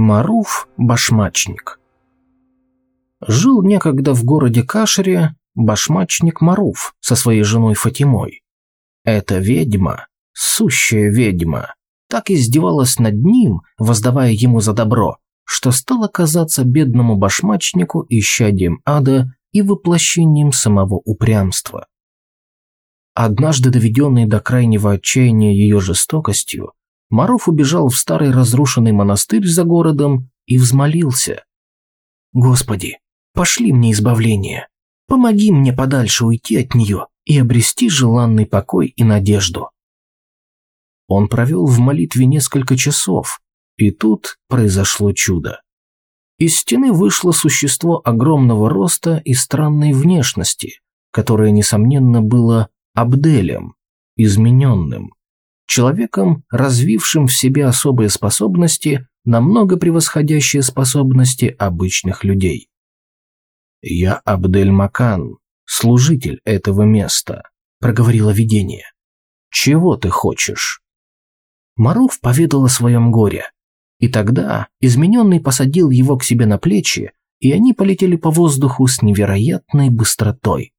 Маруф Башмачник Жил некогда в городе Кашре башмачник Маруф со своей женой Фатимой. Эта ведьма, сущая ведьма, так издевалась над ним, воздавая ему за добро, что стало казаться бедному башмачнику исчадием ада и воплощением самого упрямства. Однажды доведенный до крайнего отчаяния ее жестокостью, Маров убежал в старый разрушенный монастырь за городом и взмолился. «Господи, пошли мне избавление, помоги мне подальше уйти от нее и обрести желанный покой и надежду». Он провел в молитве несколько часов, и тут произошло чудо. Из стены вышло существо огромного роста и странной внешности, которое, несомненно, было Абделем, измененным человеком, развившим в себе особые способности, намного превосходящие способности обычных людей. «Я Абдель-Макан, служитель этого места», – проговорило видение. «Чего ты хочешь?» Маруф поведал о своем горе. И тогда измененный посадил его к себе на плечи, и они полетели по воздуху с невероятной быстротой.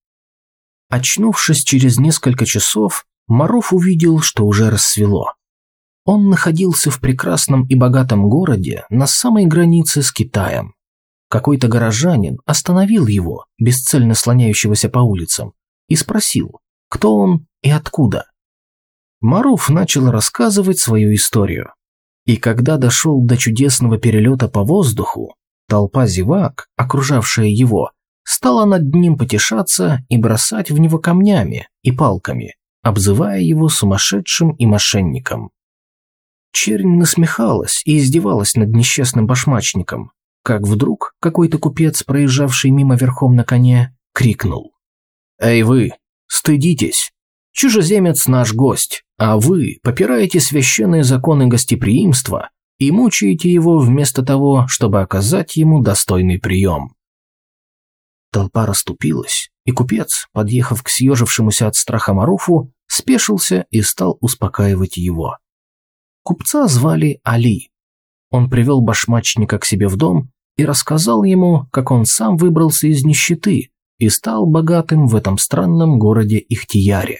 Очнувшись через несколько часов, Маров увидел, что уже рассвело. Он находился в прекрасном и богатом городе на самой границе с Китаем. Какой-то горожанин остановил его, бесцельно слоняющегося по улицам, и спросил, кто он и откуда. Маров начал рассказывать свою историю. И когда дошел до чудесного перелета по воздуху, толпа зевак, окружавшая его, стала над ним потешаться и бросать в него камнями и палками, обзывая его сумасшедшим и мошенником. Чернь насмехалась и издевалась над несчастным башмачником, как вдруг какой-то купец, проезжавший мимо верхом на коне, крикнул. «Эй вы, стыдитесь! Чужеземец наш гость, а вы попираете священные законы гостеприимства и мучаете его вместо того, чтобы оказать ему достойный прием». Толпа расступилась, и купец, подъехав к съежившемуся от страха Маруфу, спешился и стал успокаивать его. Купца звали Али. Он привел башмачника к себе в дом и рассказал ему, как он сам выбрался из нищеты и стал богатым в этом странном городе Ихтияре.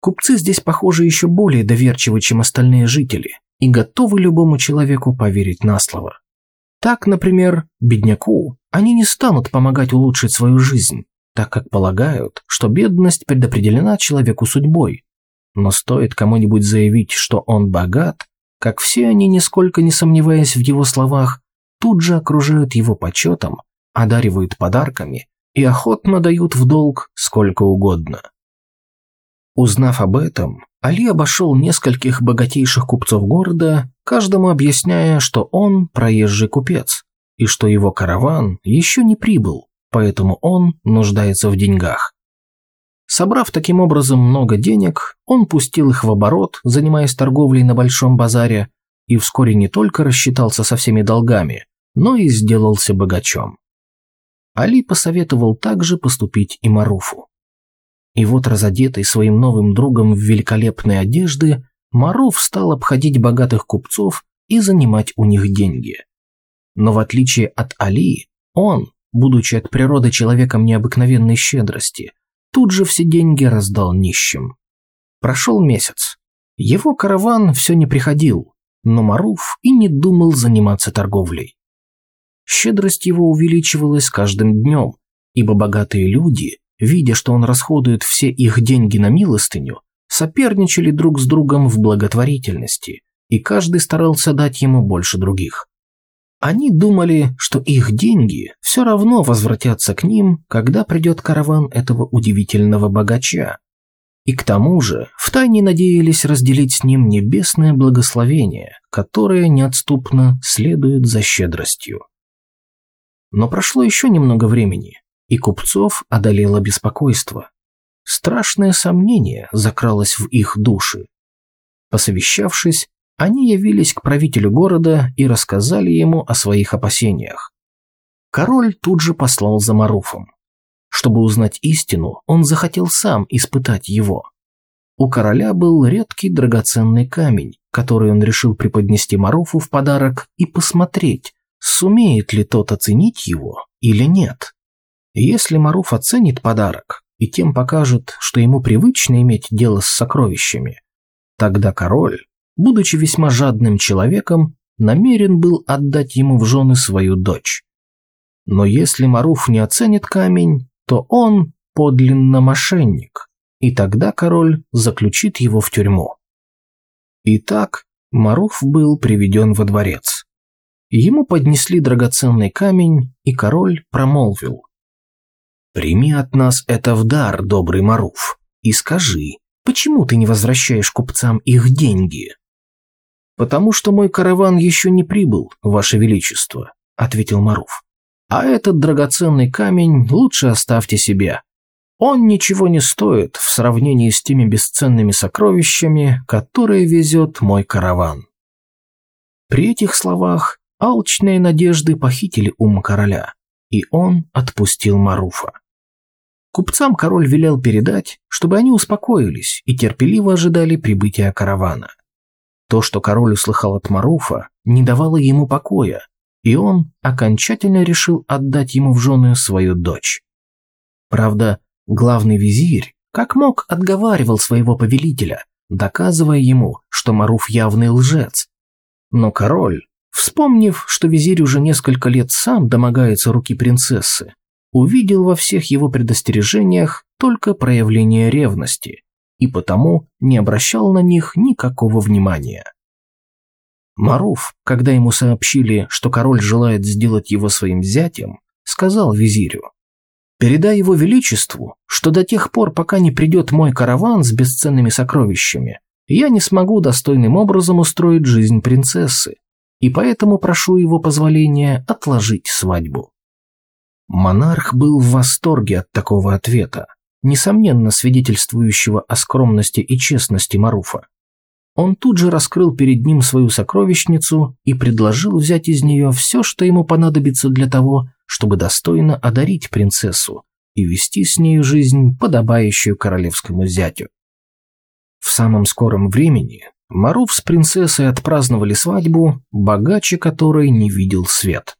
Купцы здесь, похоже, еще более доверчивы, чем остальные жители, и готовы любому человеку поверить на слово. Так, например, бедняку они не станут помогать улучшить свою жизнь, так как полагают, что бедность предопределена человеку судьбой. Но стоит кому-нибудь заявить, что он богат, как все они, нисколько не сомневаясь в его словах, тут же окружают его почетом, одаривают подарками и охотно дают в долг сколько угодно. Узнав об этом, Али обошел нескольких богатейших купцов города, каждому объясняя, что он проезжий купец, и что его караван еще не прибыл, поэтому он нуждается в деньгах. Собрав таким образом много денег, он пустил их в оборот, занимаясь торговлей на большом базаре, и вскоре не только рассчитался со всеми долгами, но и сделался богачом. Али посоветовал также поступить и Маруфу. И вот разодетый своим новым другом в великолепные одежды, Маруф стал обходить богатых купцов и занимать у них деньги. Но в отличие от Али, он, будучи от природы человеком необыкновенной щедрости, тут же все деньги раздал нищим. Прошел месяц. Его караван все не приходил, но Маруф и не думал заниматься торговлей. Щедрость его увеличивалась каждым днем, ибо богатые люди, видя, что он расходует все их деньги на милостыню, соперничали друг с другом в благотворительности, и каждый старался дать ему больше других. Они думали, что их деньги все равно возвратятся к ним, когда придет караван этого удивительного богача. И к тому же втайне надеялись разделить с ним небесное благословение, которое неотступно следует за щедростью. Но прошло еще немного времени, и купцов одолело беспокойство. Страшное сомнение закралось в их души. Посовещавшись, они явились к правителю города и рассказали ему о своих опасениях. Король тут же послал за Маруфом. Чтобы узнать истину, он захотел сам испытать его. У короля был редкий драгоценный камень, который он решил преподнести Маруфу в подарок и посмотреть, сумеет ли тот оценить его или нет. Если Маруф оценит подарок и тем покажет, что ему привычно иметь дело с сокровищами, тогда король, будучи весьма жадным человеком, намерен был отдать ему в жены свою дочь. Но если Маруф не оценит камень, то он подлинно мошенник, и тогда король заключит его в тюрьму. Итак, Маруф был приведен во дворец. Ему поднесли драгоценный камень, и король промолвил. «Прими от нас это в дар, добрый Маруф, и скажи, почему ты не возвращаешь купцам их деньги?» «Потому что мой караван еще не прибыл, Ваше Величество», — ответил Маруф. «А этот драгоценный камень лучше оставьте себе. Он ничего не стоит в сравнении с теми бесценными сокровищами, которые везет мой караван». При этих словах алчные надежды похитили ум короля, и он отпустил Маруфа. Купцам король велел передать, чтобы они успокоились и терпеливо ожидали прибытия каравана. То, что король услыхал от Маруфа, не давало ему покоя, и он окончательно решил отдать ему в жены свою дочь. Правда, главный визирь, как мог, отговаривал своего повелителя, доказывая ему, что Маруф явный лжец. Но король, вспомнив, что визирь уже несколько лет сам домогается руки принцессы, увидел во всех его предостережениях только проявление ревности и потому не обращал на них никакого внимания. Маруф, когда ему сообщили, что король желает сделать его своим зятем, сказал визирю, «Передай его величеству, что до тех пор, пока не придет мой караван с бесценными сокровищами, я не смогу достойным образом устроить жизнь принцессы, и поэтому прошу его позволения отложить свадьбу». Монарх был в восторге от такого ответа, несомненно свидетельствующего о скромности и честности Маруфа. Он тут же раскрыл перед ним свою сокровищницу и предложил взять из нее все, что ему понадобится для того, чтобы достойно одарить принцессу и вести с нею жизнь, подобающую королевскому зятю. В самом скором времени Маруф с принцессой отпраздновали свадьбу, богаче которой не видел свет.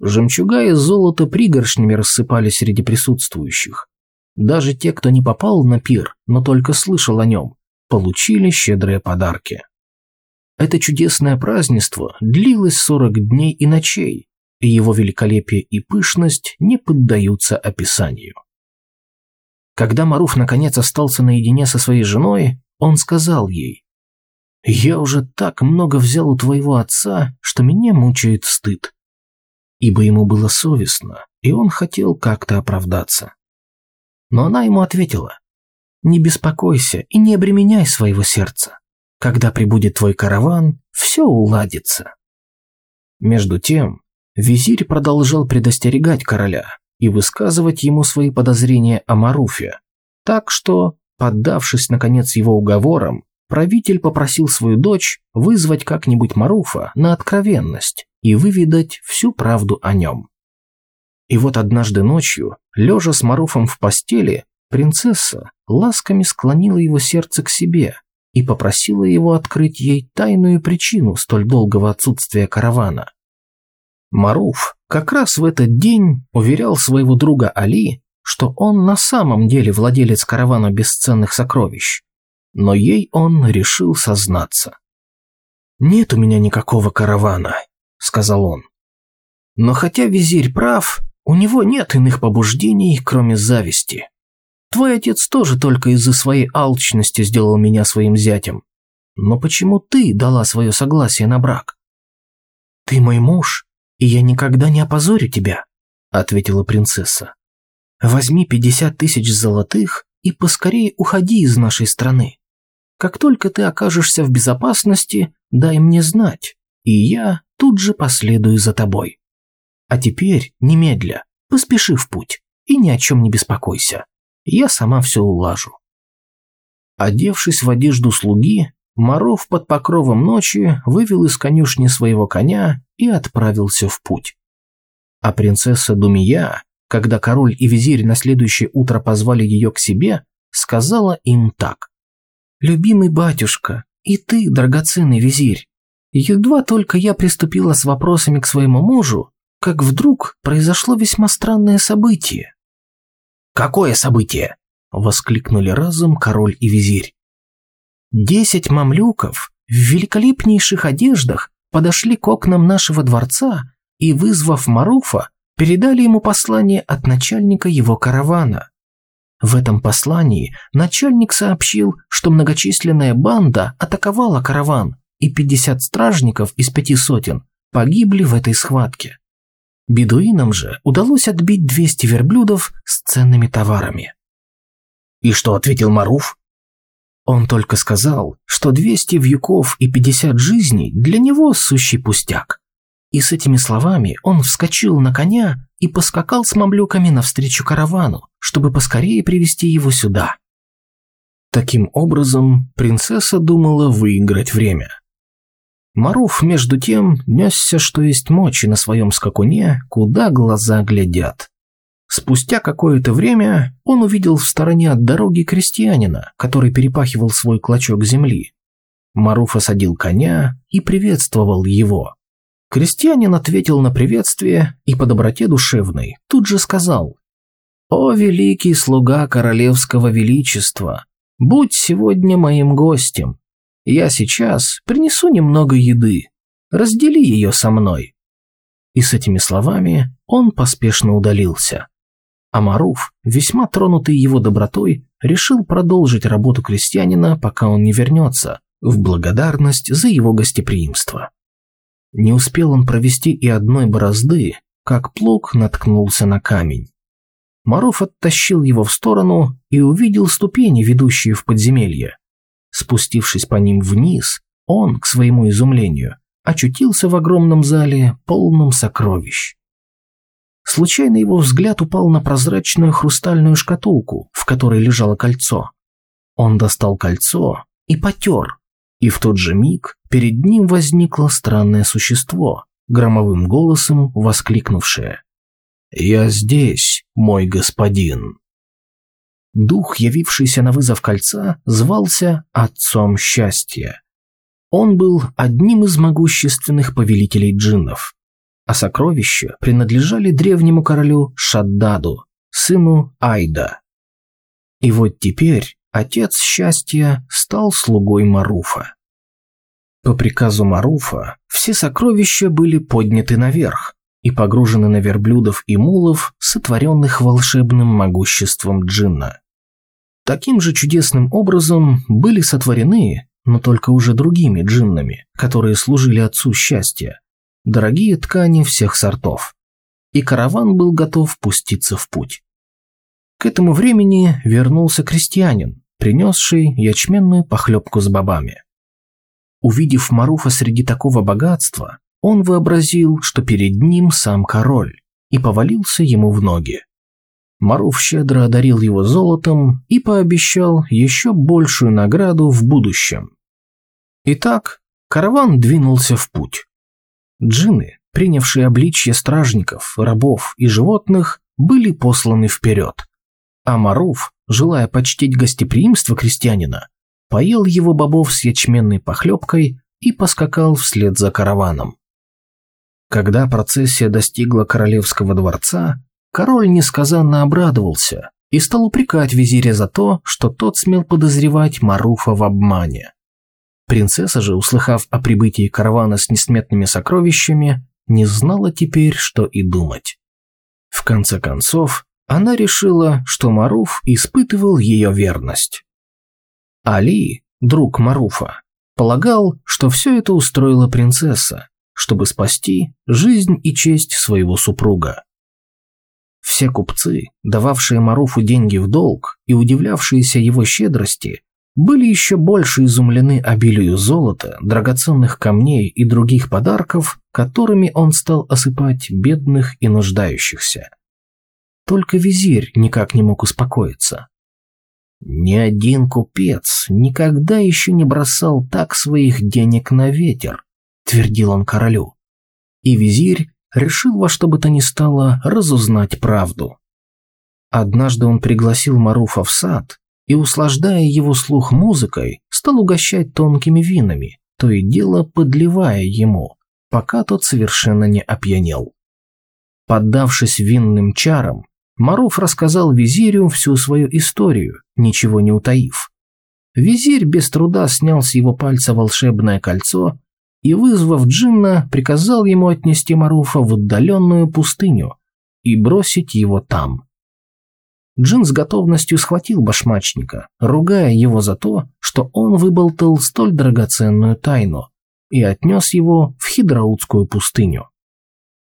Жемчуга и золото пригоршнями рассыпались среди присутствующих. Даже те, кто не попал на пир, но только слышал о нем, получили щедрые подарки. Это чудесное празднество длилось 40 дней и ночей, и его великолепие и пышность не поддаются описанию. Когда Маруф наконец остался наедине со своей женой, он сказал ей, «Я уже так много взял у твоего отца, что меня мучает стыд ибо ему было совестно, и он хотел как-то оправдаться. Но она ему ответила, «Не беспокойся и не обременяй своего сердца. Когда прибудет твой караван, все уладится». Между тем, визирь продолжал предостерегать короля и высказывать ему свои подозрения о Маруфе, так что, поддавшись наконец его уговорам, правитель попросил свою дочь вызвать как-нибудь Маруфа на откровенность и выведать всю правду о нем. И вот однажды ночью, лежа с Маруфом в постели, принцесса ласками склонила его сердце к себе и попросила его открыть ей тайную причину столь долгого отсутствия каравана. Маруф как раз в этот день уверял своего друга Али, что он на самом деле владелец каравана бесценных сокровищ, но ей он решил сознаться. «Нет у меня никакого каравана, — сказал он. «Но хотя визирь прав, у него нет иных побуждений, кроме зависти. Твой отец тоже только из-за своей алчности сделал меня своим зятем. Но почему ты дала свое согласие на брак?» «Ты мой муж, и я никогда не опозорю тебя», — ответила принцесса. «Возьми пятьдесят тысяч золотых и поскорее уходи из нашей страны. Как только ты окажешься в безопасности, дай мне знать, и я тут же последую за тобой. А теперь, немедля, поспеши в путь и ни о чем не беспокойся. Я сама все улажу. Одевшись в одежду слуги, Маров под покровом ночи вывел из конюшни своего коня и отправился в путь. А принцесса Думия, когда король и визирь на следующее утро позвали ее к себе, сказала им так. «Любимый батюшка, и ты, драгоценный визирь. Едва только я приступила с вопросами к своему мужу, как вдруг произошло весьма странное событие. «Какое событие?» – воскликнули разом король и визирь. Десять мамлюков в великолепнейших одеждах подошли к окнам нашего дворца и, вызвав Маруфа, передали ему послание от начальника его каравана. В этом послании начальник сообщил, что многочисленная банда атаковала караван, и 50 стражников из пяти сотен погибли в этой схватке. Бедуинам же удалось отбить 200 верблюдов с ценными товарами. И что ответил Маруф? Он только сказал, что 200 вьюков и 50 жизней для него сущий пустяк. И с этими словами он вскочил на коня и поскакал с мамлюками навстречу каравану, чтобы поскорее привести его сюда. Таким образом, принцесса думала выиграть время. Маруф, между тем, несся, что есть мочи на своем скакуне, куда глаза глядят. Спустя какое-то время он увидел в стороне от дороги крестьянина, который перепахивал свой клочок земли. Маруф осадил коня и приветствовал его. Крестьянин ответил на приветствие и по доброте душевной тут же сказал «О, великий слуга королевского величества, будь сегодня моим гостем. Я сейчас принесу немного еды. Раздели ее со мной». И с этими словами он поспешно удалился. А Маруф, весьма тронутый его добротой, решил продолжить работу крестьянина, пока он не вернется, в благодарность за его гостеприимство. Не успел он провести и одной борозды, как плуг наткнулся на камень. Маров оттащил его в сторону и увидел ступени, ведущие в подземелье. Спустившись по ним вниз, он, к своему изумлению, очутился в огромном зале, полном сокровищ. Случайно его взгляд упал на прозрачную хрустальную шкатулку, в которой лежало кольцо. Он достал кольцо и потер, и в тот же миг перед ним возникло странное существо, громовым голосом воскликнувшее «Я здесь, мой господин». Дух, явившийся на вызов кольца, звался Отцом Счастья. Он был одним из могущественных повелителей джиннов, а сокровища принадлежали древнему королю Шаддаду, сыну Айда. И вот теперь отец счастья стал слугой Маруфа. По приказу Маруфа все сокровища были подняты наверх и погружены на верблюдов и мулов, сотворенных волшебным могуществом джинна. Таким же чудесным образом были сотворены, но только уже другими джиннами, которые служили отцу счастья, дорогие ткани всех сортов. И караван был готов пуститься в путь. К этому времени вернулся крестьянин, принесший ячменную похлебку с бобами. Увидев Маруфа среди такого богатства, он вообразил, что перед ним сам король, и повалился ему в ноги. Маруф щедро одарил его золотом и пообещал еще большую награду в будущем. Итак, караван двинулся в путь. Джины, принявшие обличье стражников, рабов и животных, были посланы вперед а Маруф, желая почтить гостеприимство крестьянина, поел его бобов с ячменной похлебкой и поскакал вслед за караваном. Когда процессия достигла королевского дворца, король несказанно обрадовался и стал упрекать визиря за то, что тот смел подозревать Маруфа в обмане. Принцесса же, услыхав о прибытии каравана с несметными сокровищами, не знала теперь, что и думать. В конце концов, она решила, что Маруф испытывал ее верность. Али, друг Маруфа, полагал, что все это устроила принцесса, чтобы спасти жизнь и честь своего супруга. Все купцы, дававшие Маруфу деньги в долг и удивлявшиеся его щедрости, были еще больше изумлены обилию золота, драгоценных камней и других подарков, которыми он стал осыпать бедных и нуждающихся. Только визирь никак не мог успокоиться. Ни один купец никогда еще не бросал так своих денег на ветер, твердил он королю. И визирь решил во что бы то ни стало разузнать правду. Однажды он пригласил Маруфа в сад и, услаждая его слух музыкой, стал угощать тонкими винами, то и дело подливая ему, пока тот совершенно не опьянел. Поддавшись винным чарам, Маруф рассказал визирю всю свою историю, ничего не утаив. Визирь без труда снял с его пальца волшебное кольцо и, вызвав джинна, приказал ему отнести Маруфа в отдаленную пустыню и бросить его там. Джин с готовностью схватил башмачника, ругая его за то, что он выболтал столь драгоценную тайну, и отнес его в Хидраутскую пустыню.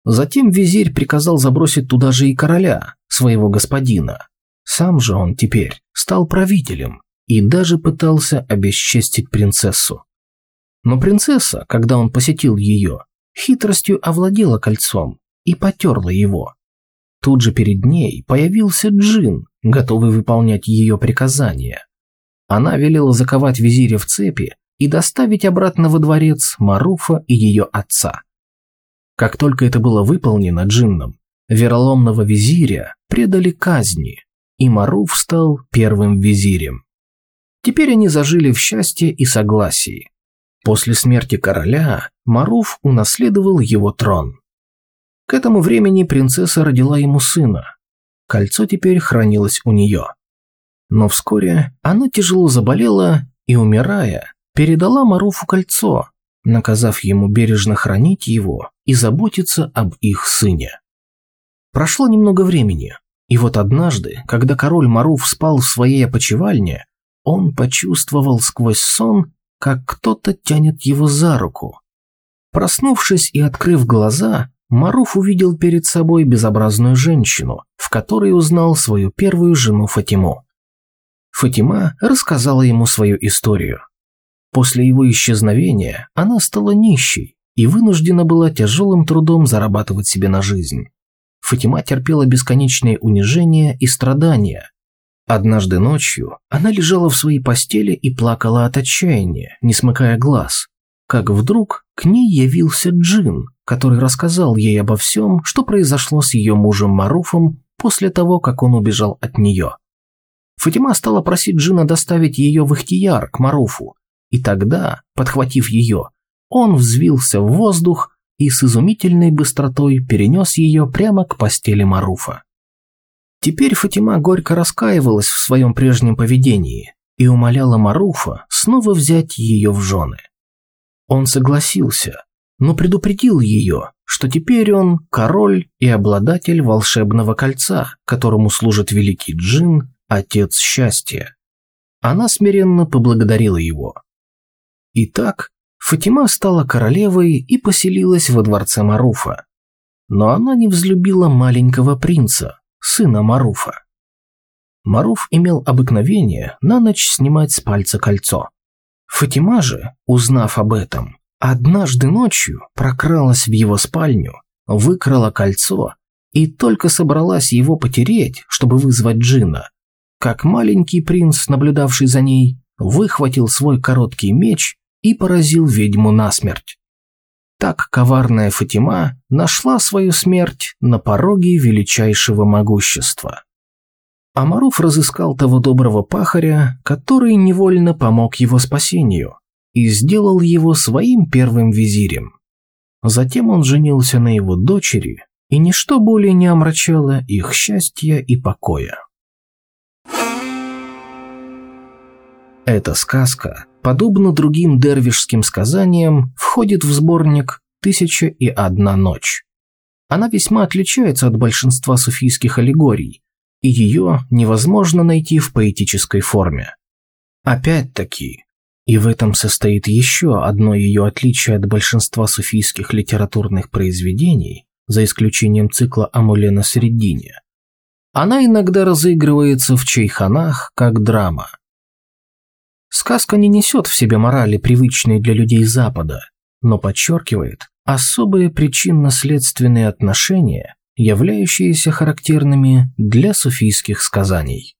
Затем визирь приказал забросить туда же и короля, своего господина. Сам же он теперь стал правителем и даже пытался обесчестить принцессу. Но принцесса, когда он посетил ее, хитростью овладела кольцом и потерла его. Тут же перед ней появился джин, готовый выполнять ее приказания. Она велела заковать визиря в цепи и доставить обратно во дворец Маруфа и ее отца. Как только это было выполнено джинном, вероломного визиря предали казни, и Маруф стал первым визирем. Теперь они зажили в счастье и согласии. После смерти короля Маруф унаследовал его трон. К этому времени принцесса родила ему сына. Кольцо теперь хранилось у нее. Но вскоре она тяжело заболела и, умирая, передала Маруфу кольцо, наказав ему бережно хранить его и заботиться об их сыне. Прошло немного времени, и вот однажды, когда король Маруф спал в своей опочивальне, он почувствовал сквозь сон, как кто-то тянет его за руку. Проснувшись и открыв глаза, Маруф увидел перед собой безобразную женщину, в которой узнал свою первую жену Фатиму. Фатима рассказала ему свою историю. После его исчезновения она стала нищей и вынуждена была тяжелым трудом зарабатывать себе на жизнь. Фатима терпела бесконечные унижения и страдания, Однажды ночью она лежала в своей постели и плакала от отчаяния, не смыкая глаз. Как вдруг к ней явился Джин, который рассказал ей обо всем, что произошло с ее мужем Маруфом после того, как он убежал от нее. Фатима стала просить Джина доставить ее в Ихтияр к Маруфу, и тогда, подхватив ее, он взвился в воздух и с изумительной быстротой перенес ее прямо к постели Маруфа. Теперь Фатима горько раскаивалась в своем прежнем поведении и умоляла Маруфа снова взять ее в жены. Он согласился, но предупредил ее, что теперь он король и обладатель волшебного кольца, которому служит великий джин, отец счастья. Она смиренно поблагодарила его. Итак, Фатима стала королевой и поселилась во дворце Маруфа. Но она не взлюбила маленького принца, сына Маруфа. Маруф имел обыкновение на ночь снимать с пальца кольцо. Фатима же, узнав об этом, однажды ночью прокралась в его спальню, выкрала кольцо и только собралась его потереть, чтобы вызвать джина, как маленький принц, наблюдавший за ней, выхватил свой короткий меч и поразил ведьму насмерть. Так коварная Фатима нашла свою смерть на пороге величайшего могущества. Амаруф разыскал того доброго пахаря, который невольно помог его спасению, и сделал его своим первым визирем. Затем он женился на его дочери, и ничто более не омрачало их счастья и покоя. Эта сказка подобно другим дервишским сказаниям, входит в сборник «Тысяча и одна ночь». Она весьма отличается от большинства суфийских аллегорий, и ее невозможно найти в поэтической форме. Опять-таки, и в этом состоит еще одно ее отличие от большинства суфийских литературных произведений, за исключением цикла Амулена Средине. Она иногда разыгрывается в чайханах как драма – Сказка не несет в себе морали, привычные для людей Запада, но подчеркивает особые причинно-следственные отношения, являющиеся характерными для суфийских сказаний.